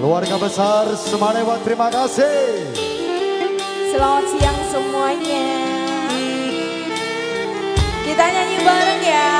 Keluarga besar Semanewa terima kasih. Selamat siang semuanya. Kita nyanyi bareng ya.